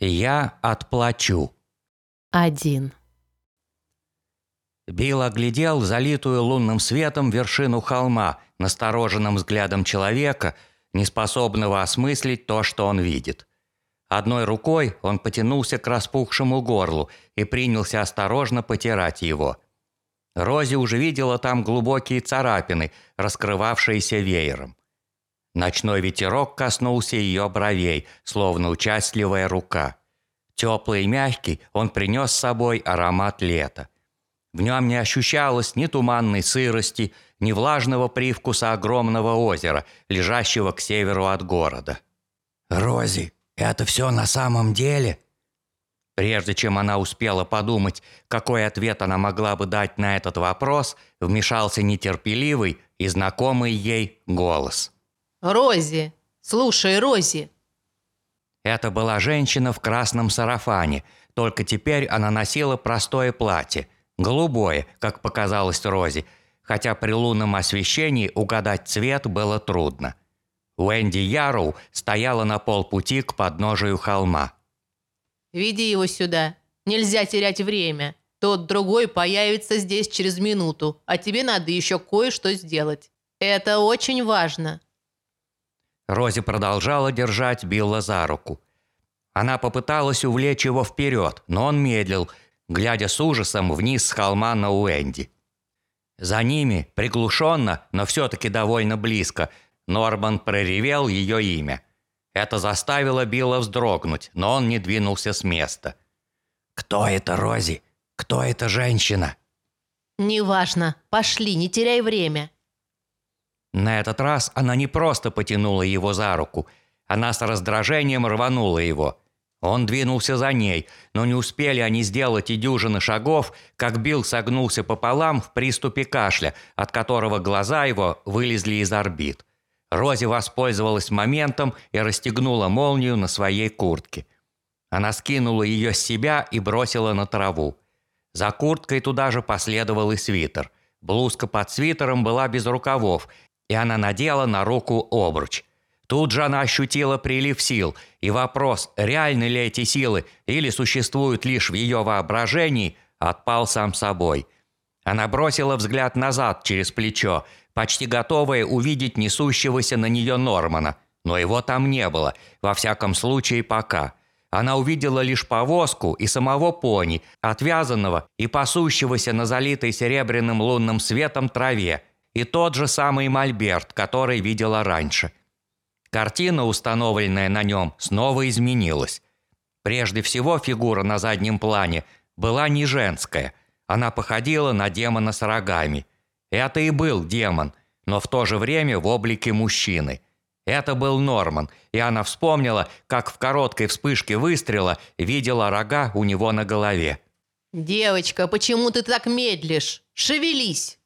Я отплачу. Один. Билл оглядел залитую лунным светом вершину холма, настороженным взглядом человека, неспособного осмыслить то, что он видит. Одной рукой он потянулся к распухшему горлу и принялся осторожно потирать его. Рози уже видела там глубокие царапины, раскрывавшиеся веером. Ночной ветерок коснулся ее бровей, словно участливая рука. Теплый и мягкий, он принес с собой аромат лета. В нем не ощущалось ни туманной сырости, ни влажного привкуса огромного озера, лежащего к северу от города. «Рози, это все на самом деле?» Прежде чем она успела подумать, какой ответ она могла бы дать на этот вопрос, вмешался нетерпеливый и знакомый ей голос. Рози! Слушай, Рози!» Это была женщина в красном сарафане, только теперь она носила простое платье, голубое, как показалось Рози, хотя при лунном освещении угадать цвет было трудно. Уэнди Яроу стояла на полпути к подножию холма. «Веди его сюда. Нельзя терять время. Тот другой появится здесь через минуту, а тебе надо еще кое-что сделать. Это очень важно». Рози продолжала держать Билла за руку. Она попыталась увлечь его вперед, но он медлил, глядя с ужасом вниз с холма на Уэнди. За ними, приглушенно, но все-таки довольно близко, Норман проревел ее имя. Это заставило Билла вздрогнуть, но он не двинулся с места. «Кто это, Рози? Кто эта женщина?» «Неважно. Пошли, не теряй время». На этот раз она не просто потянула его за руку, она с раздражением рванула его. Он двинулся за ней, но не успели они сделать и дюжины шагов, как Билл согнулся пополам в приступе кашля, от которого глаза его вылезли из орбит. Рози воспользовалась моментом и расстегнула молнию на своей куртке. Она скинула ее с себя и бросила на траву. За курткой туда же последовал и свитер. Блузка под свитером была без рукавов, и она надела на руку обруч. Тут же она ощутила прилив сил, и вопрос, реальны ли эти силы или существуют лишь в ее воображении, отпал сам собой. Она бросила взгляд назад через плечо, почти готовая увидеть несущегося на нее Нормана, но его там не было, во всяком случае пока. Она увидела лишь повозку и самого пони, отвязанного и пасущегося на залитой серебряным лунным светом траве, и тот же самый мольберт, который видела раньше. Картина, установленная на нем, снова изменилась. Прежде всего фигура на заднем плане была не женская, она походила на демона с рогами. Это и был демон, но в то же время в облике мужчины. Это был Норман, и она вспомнила, как в короткой вспышке выстрела видела рога у него на голове. «Девочка, почему ты так медлишь? Шевелись!»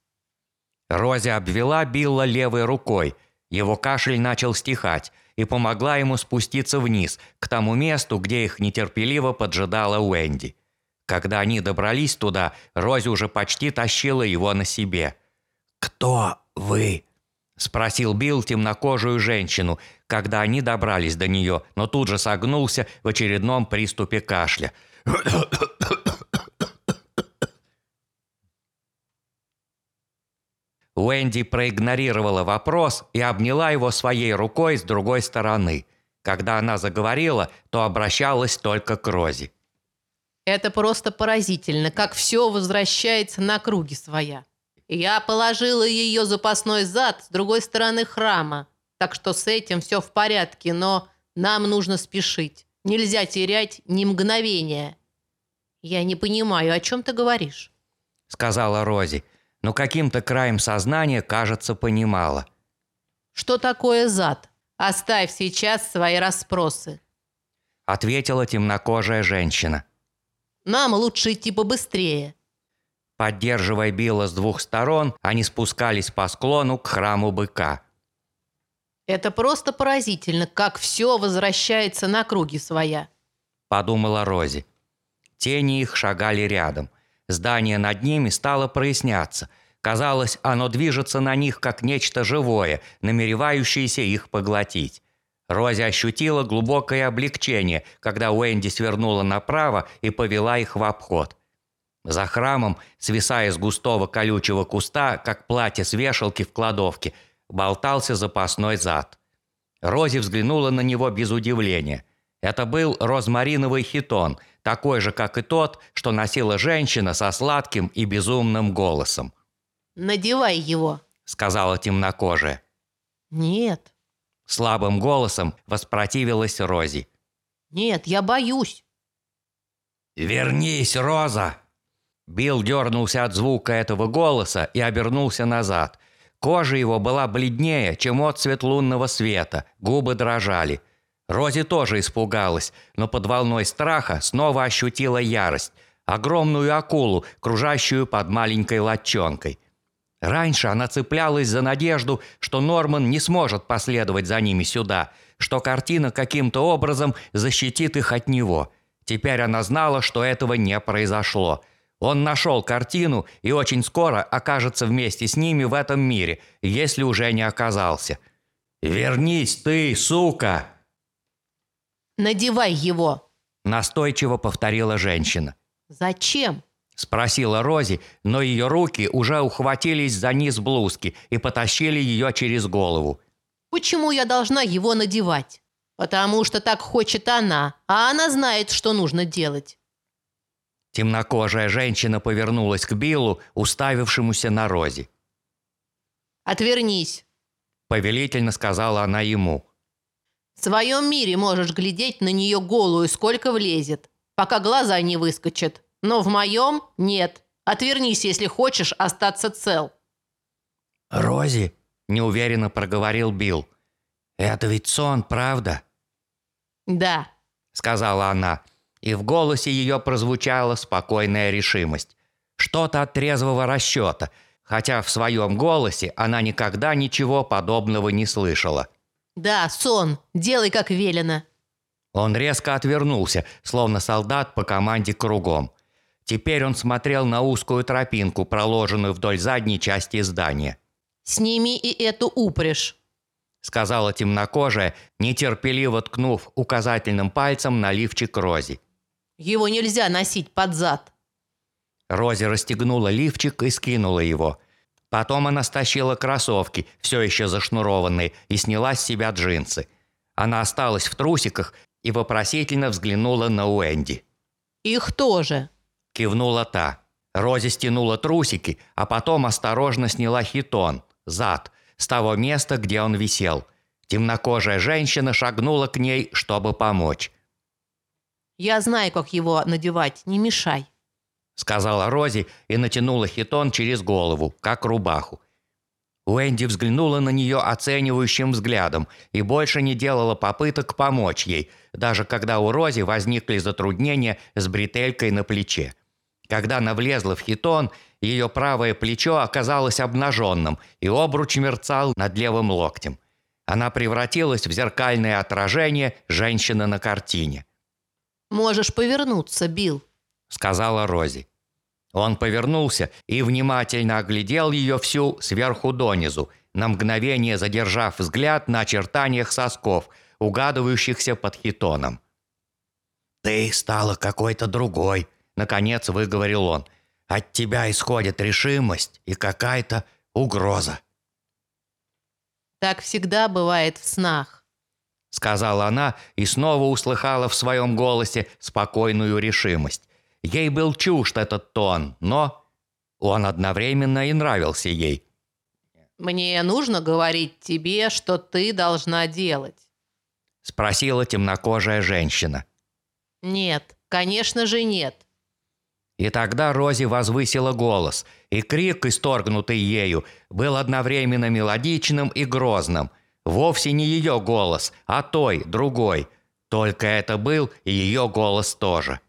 Рози обвела Билла левой рукой. Его кашель начал стихать и помогла ему спуститься вниз, к тому месту, где их нетерпеливо поджидала Уэнди. Когда они добрались туда, Рози уже почти тащила его на себе. «Кто вы?» – спросил Билл темнокожую женщину, когда они добрались до нее, но тут же согнулся в очередном приступе кашля. Уэнди проигнорировала вопрос и обняла его своей рукой с другой стороны. Когда она заговорила, то обращалась только к Рози. «Это просто поразительно, как все возвращается на круги своя. Я положила ее запасной зад с другой стороны храма, так что с этим все в порядке, но нам нужно спешить. Нельзя терять ни мгновения». «Я не понимаю, о чем ты говоришь?» сказала Рози но каким-то краем сознания, кажется, понимала. «Что такое зад? Оставь сейчас свои расспросы», — ответила темнокожая женщина. «Нам лучше идти побыстрее». Поддерживая Билла с двух сторон, они спускались по склону к храму быка. «Это просто поразительно, как все возвращается на круги своя», — подумала Рози. Тени их шагали рядом — Здание над ними стало проясняться. Казалось, оно движется на них, как нечто живое, намеревающееся их поглотить. Рози ощутила глубокое облегчение, когда Уэнди свернула направо и повела их в обход. За храмом, свисая с густого колючего куста, как платье с вешалки в кладовке, болтался запасной зад. Рози взглянула на него без удивления. Это был розмариновый хитон, такой же, как и тот, что носила женщина со сладким и безумным голосом. «Надевай его», — сказала темнокожая. «Нет, Слабым голосом воспротивилась Рози. нет, я боюсь». «Вернись, Роза!» Билл дернулся от звука этого голоса и обернулся назад. Кожа его была бледнее, чем отцвет лунного света, губы дрожали. Рози тоже испугалась, но под волной страха снова ощутила ярость. Огромную акулу, кружащую под маленькой латчонкой. Раньше она цеплялась за надежду, что Норман не сможет последовать за ними сюда, что картина каким-то образом защитит их от него. Теперь она знала, что этого не произошло. Он нашел картину и очень скоро окажется вместе с ними в этом мире, если уже не оказался. «Вернись ты, сука!» «Надевай его». Настойчиво повторила женщина. «Зачем?» Спросила Рози, но ее руки уже ухватились за низ блузки и потащили ее через голову. «Почему я должна его надевать?» «Потому что так хочет она, а она знает, что нужно делать». Темнокожая женщина повернулась к Биллу, уставившемуся на Рози. «Отвернись. Повелительно сказала она ему. В своем мире можешь глядеть на нее голую, сколько влезет, пока глаза не выскочат. Но в моем нет. Отвернись, если хочешь остаться цел». «Рози?» – неуверенно проговорил Билл. «Это ведь сон, правда?» «Да». – сказала она, и в голосе ее прозвучала спокойная решимость. Что-то от трезвого расчета, хотя в своем голосе она никогда ничего подобного не слышала. «Да, сон. Делай, как велено». Он резко отвернулся, словно солдат по команде кругом. Теперь он смотрел на узкую тропинку, проложенную вдоль задней части здания. «Сними и эту упряжь». Сказала темнокожая, нетерпеливо ткнув указательным пальцем на лифчик Рози. Его нельзя носить под зад. Рози расстегнула лифчик и скинула его. Потом она стащила кроссовки, все еще зашнурованные, и сняла с себя джинсы. Она осталась в трусиках и вопросительно взглянула на Уэнди. Их тоже. Кивнула та. Рози стянула трусики, а потом осторожно сняла хитон, зад, с того места, где он висел. Темнокожая женщина шагнула к ней, чтобы помочь. Я знаю, как его надевать, не мешай. Сказала Рози и натянула хитон через голову, как рубаху. Уэнди взглянула на нее оценивающим взглядом и больше не делала попыток помочь ей, даже когда у Рози возникли затруднения с бретелькой на плече. Когда она влезла в хитон, ее правое плечо оказалось обнаженным, и обруч мерцал над левым локтем. Она превратилась в зеркальное отражение женщины на картине. Можешь повернуться, Билл. Сказала Рози. Он повернулся и внимательно оглядел ее всю сверху донизу, на мгновение задержав взгляд на очертаниях сосков, угадывающихся под хитоном. «Ты стала какой-то другой», — наконец выговорил он. «От тебя исходит решимость и какая-то угроза», Так всегда бывает в снах. — сказала она и снова услыхала в своем голосе спокойную решимость. Ей был чужд этот тон, но он одновременно и нравился ей. Мне нужно говорить тебе, что ты должна делать. Спросила темнокожая женщина. Нет, конечно же нет. И тогда Рози возвысила голос, и крик, исторгнутый ею, был одновременно мелодичным и грозным. Вовсе не ее голос, а той, другой. Только это был и ее голос тоже.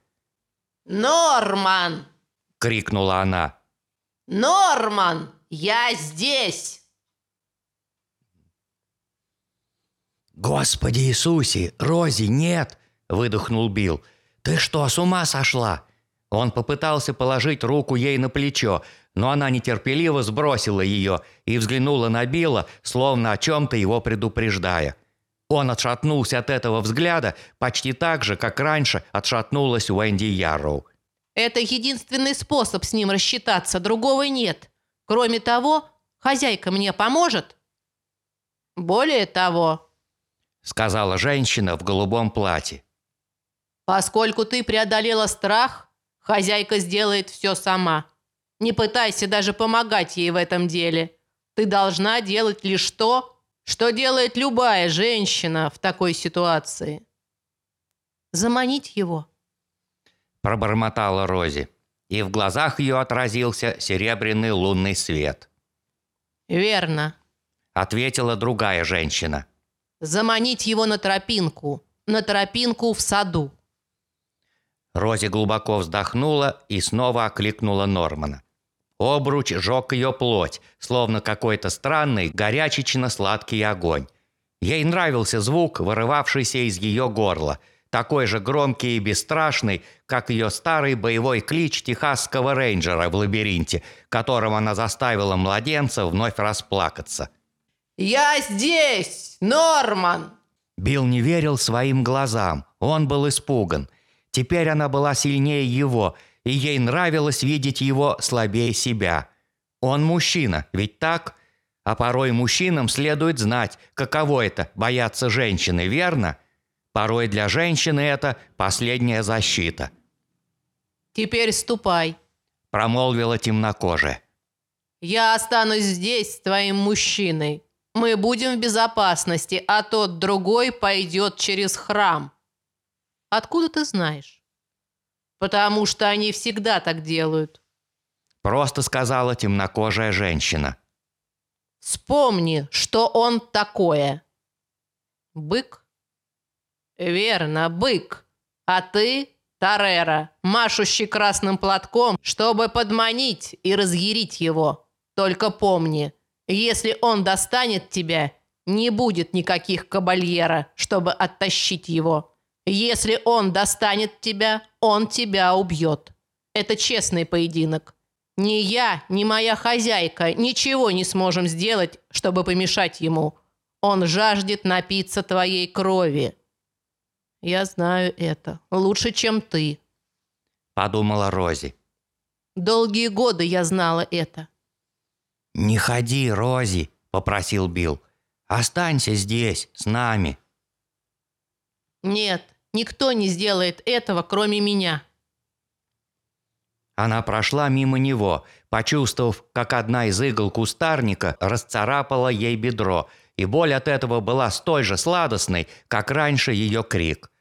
Норман! – крикнула она. Норман! Я здесь! «Господи Иисусе! Рози, нет!» – выдохнул Билл. «Ты что, с ума сошла?» Он попытался положить руку ей на плечо, но она нетерпеливо сбросила ее и взглянула на Билла, словно о чем-то его предупреждая. Он отшатнулся от этого взгляда почти так же, как раньше отшатнулась Уэнди Ярроу. Это единственный способ с ним рассчитаться, другого нет. Кроме того, хозяйка мне поможет. Более того, сказала женщина в голубом платье. Поскольку ты преодолела страх, хозяйка сделает все сама. Не пытайся даже помогать ей в этом деле. Ты должна делать лишь то, что делает любая женщина в такой ситуации. Заманить его. Пробормотала Рози, и в глазах ее отразился серебряный лунный свет. Верно, ответила другая женщина. Заманить его на тропинку, на тропинку в саду. Рози глубоко вздохнула и снова окликнула Нормана. Обруч жег ее плоть, словно какой-то странный, горячечно-сладкий огонь. Ей нравился звук, вырывавшийся из ее горла, такой же громкий и бесстрашный, как ее старый боевой клич техасского рейнджера в лабиринте, которым она заставила младенца вновь расплакаться. «Я здесь, Норман!» Билл не верил своим глазам, он был испуган – Теперь она была сильнее его, и ей нравилось видеть его слабее себя. Он мужчина, ведь так? А порой мужчинам следует знать, каково это – бояться женщины, верно? Порой для женщины это последняя защита. «Теперь ступай», – промолвила темнокожая. «Я останусь здесь с твоим мужчиной. Мы будем в безопасности, а тот другой пойдет через храм». Откуда ты знаешь? Потому что они всегда так делают. Просто сказала темнокожая женщина. Вспомни, что он такое. Бык? Верно, бык. А ты Тарера, машущий красным платком, чтобы подманить и разъярить его. Только помни, если он достанет тебя, не будет никаких кабальера, чтобы оттащить его. Если он достанет тебя, он тебя убьет. Это честный поединок. Ни я, ни моя хозяйка ничего не сможем сделать, чтобы помешать ему. Он жаждет напиться твоей крови. Я знаю это. Лучше, чем ты. Подумала Рози. Долгие годы я знала это. «Не ходи, Рози», — попросил Билл. «Останься здесь, с нами». «Нет, Никто не сделает этого, кроме меня». Она прошла мимо него, почувствовав, как одна из игл кустарника расцарапала ей бедро, и боль от этого была столь же сладостной, как раньше ее крик.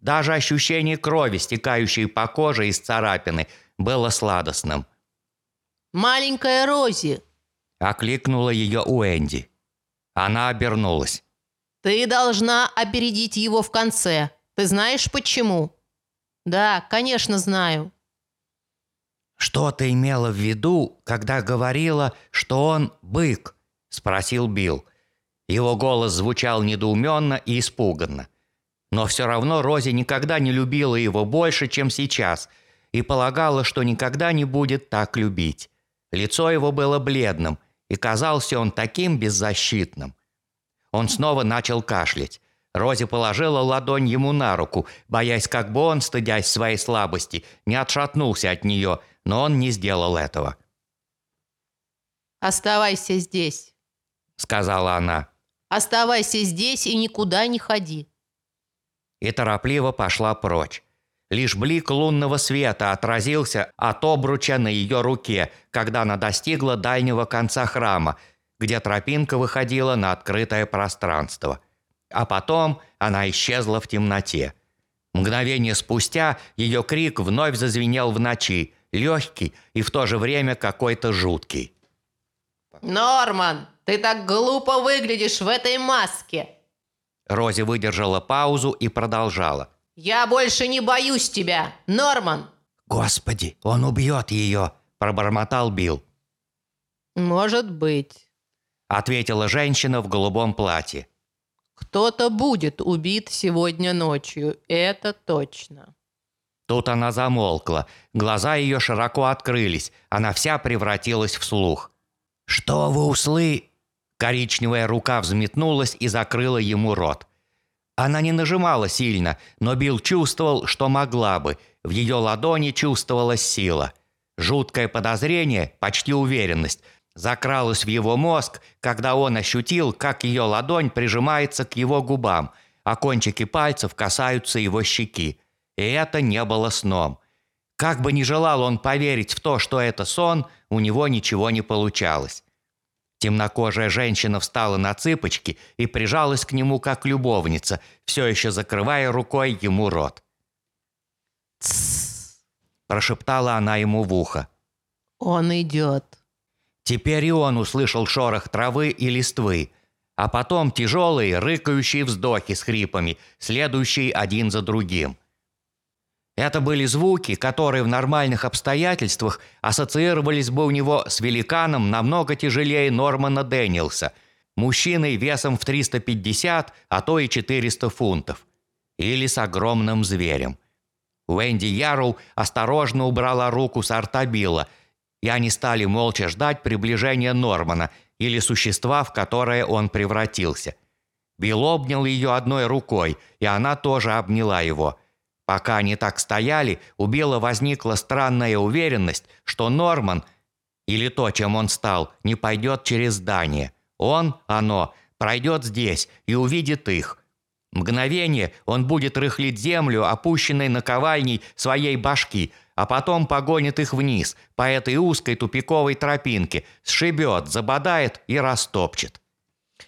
Даже ощущение крови, стекающей по коже из царапины, было сладостным. «Маленькая Рози!» – окликнула ее Уэнди. Она обернулась. «Ты должна опередить его в конце. Ты знаешь почему? Да, конечно, знаю. Что ты имела в виду, когда говорила, что он бык? спросил Билл. Его голос звучал недоуменно и испуганно. Но все равно Рози никогда не любила его больше, чем сейчас, и полагала, что никогда не будет так любить. Лицо его было бледным, и казался он таким беззащитным. Он снова начал кашлять. Рози положила ладонь ему на руку, боясь, как бы он, стыдясь своей слабости, не отшатнулся от нее, но он не сделал этого. «Оставайся здесь», — сказала она. «Оставайся здесь и никуда не ходи». И торопливо пошла прочь. Лишь блик лунного света отразился от обруча на ее руке, когда она достигла дальнего конца храма, где тропинка выходила на открытое пространство – а потом она исчезла в темноте. Мгновение спустя ее крик вновь зазвенел в ночи, легкий и в то же время какой-то жуткий. «Норман, ты так глупо выглядишь в этой маске!» Рози выдержала паузу и продолжала. «Я больше не боюсь тебя, Норман!» «Господи, он убьет ее!» – пробормотал Билл. «Может быть», – ответила женщина в голубом платье. Кто-то будет убит сегодня ночью, это точно. Тут она замолкла. Глаза ее широко открылись. Она вся превратилась в слух. «Что вы услы?» Коричневая рука взметнулась и закрыла ему рот. Она не нажимала сильно, но Билл чувствовал, что могла бы. В ее ладони чувствовалась сила. Жуткое подозрение, почти уверенность, закралось в его мозг, когда он ощутил, как ее ладонь прижимается к его губам, а кончики пальцев касаются его щеки. И это не было сном. Как бы ни желал он поверить в то, что это сон, у него ничего не получалось. Темнокожая женщина встала на цыпочки и прижалась к нему как любовница, все еще закрывая рукой ему рот. «Тссс, Прошептала она ему в ухо. он идет». Теперь и он услышал шорох травы и листвы, а потом тяжелые, рыкающие вздохи с хрипами, следующие один за другим. Это были звуки, которые в нормальных обстоятельствах ассоциировались бы у него с великаном намного тяжелее Нормана Дэниелса, мужчиной весом в 350, а то и 400 фунтов. Или с огромным зверем. Уэнди Ярроу осторожно убрала руку с рта Билла, и они стали молча ждать приближения Нормана или существа, в которое он превратился. Билл обнял ее одной рукой, и она тоже обняла его. Пока они так стояли, у Билла возникла странная уверенность, что Норман, или то, чем он стал, не пойдет через здание. Он, оно, пройдет здесь и увидит их. Мгновение он будет рыхлить землю, опущенной наковальней своей башки, а потом погонит их вниз, по этой узкой тупиковой тропинке, сшибет, забодает и растопчет.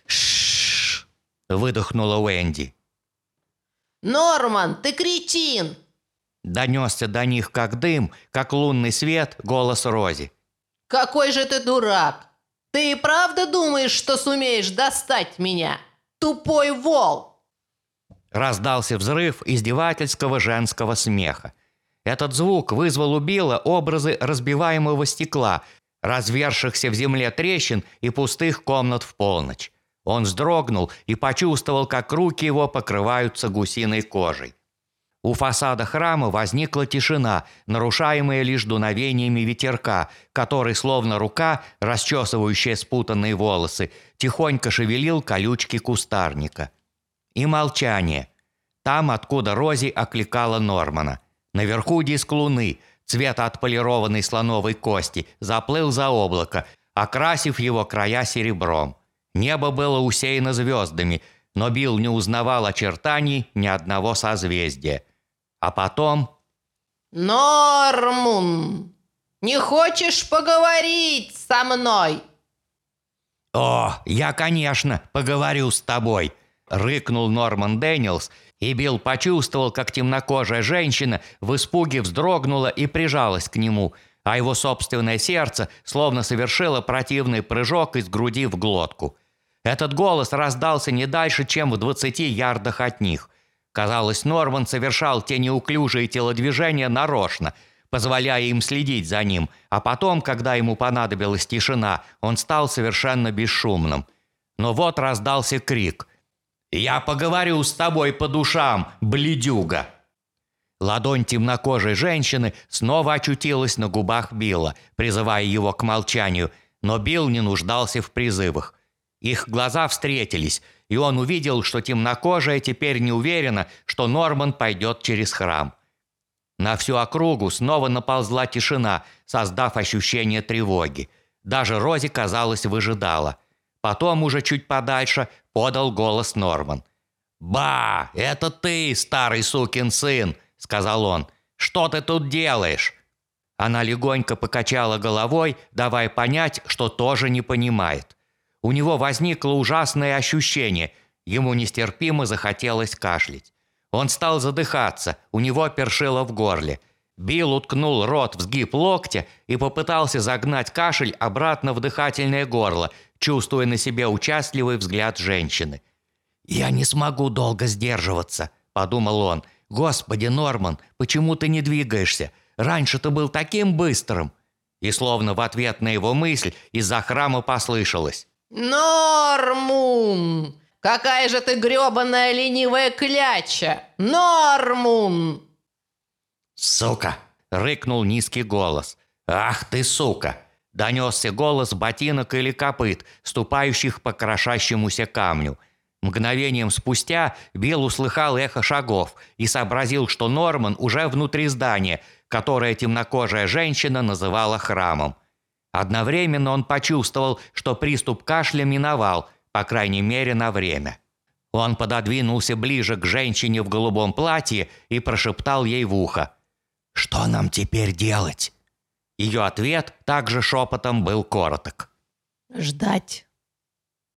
«Шшш!» – выдохнула Уэнди. «Норман, ты кретин!» Донесся до них как дым, как лунный свет, голос Рози. «Какой же ты дурак! Ты и правда думаешь, что сумеешь достать меня? Тупой вол!» Раздался взрыв издевательского женского смеха. Этот звук вызвал у Билла образы разбиваемого стекла, развершихся в земле трещин и пустых комнат в полночь. Он вздрогнул и почувствовал, как руки его покрываются гусиной кожей. У фасада храма возникла тишина, нарушаемая лишь дуновениями ветерка, который, словно рука, расчесывающая спутанные волосы, тихонько шевелил колючки кустарника. И молчание. Там, откуда Рози окликала Нормана. Наверху диск луны, цвета отполированной слоновой кости, заплыл за облако, окрасив его края серебром. Небо было усеяно звездами, но Билл не узнавал очертаний ни одного созвездия. А потом... «Норман, не хочешь поговорить со мной?» «О, я, конечно, поговорю с тобой!» – рыкнул Норман Дэниелс, и Билл почувствовал, как темнокожая женщина в испуге вздрогнула и прижалась к нему, а его собственное сердце словно совершило противный прыжок из груди в глотку. Этот голос раздался не дальше, чем в 20 ярдах от них. Казалось, Норман совершал те неуклюжие телодвижения нарочно, позволяя им следить за ним, а потом, когда ему понадобилась тишина, он стал совершенно бесшумным. Но вот раздался крик. «Я поговорю с тобой по душам, бледюга!» Ладонь темнокожей женщины снова очутилась на губах Билла, призывая его к молчанию, но Билл не нуждался в призывах. Их глаза встретились, и он увидел, что темнокожая теперь не уверена, что Норман пойдет через храм. На всю округу снова наползла тишина, создав ощущение тревоги. Даже Рози, казалось, выжидала. Потом, уже чуть подальше, подал голос Норман. «Ба, это ты, старый сукин сын!» – сказал он. «Что ты тут делаешь?» Она легонько покачала головой, давая понять, что тоже не понимает. У него возникло ужасное ощущение. Ему нестерпимо захотелось кашлять. Он стал задыхаться, у него першило в горле. Билл уткнул рот в сгиб локтя и попытался загнать кашель обратно в дыхательное горло, чувствуя на себе участливый взгляд женщины. «Я не смогу долго сдерживаться», – подумал он. «Господи, Норман, почему ты не двигаешься? Раньше ты был таким быстрым». И словно в ответ на его мысль из-за храма послышалось. «Нормун! Какая же ты гребаная ленивая кляча! Нормун!» «Сука!» – рыкнул низкий голос. «Ах ты, сука!» – донесся голос ботинок или копыт, ступающих по крошащемуся камню. Мгновением спустя Билл услыхал эхо шагов и сообразил, что Норман уже внутри здания, которое темнокожая женщина называла храмом. Одновременно он почувствовал, что приступ кашля миновал, по крайней мере, на время. Он пододвинулся ближе к женщине в голубом платье и прошептал ей в ухо. «Что нам теперь делать?» Ее ответ также шепотом был короток. Ждать.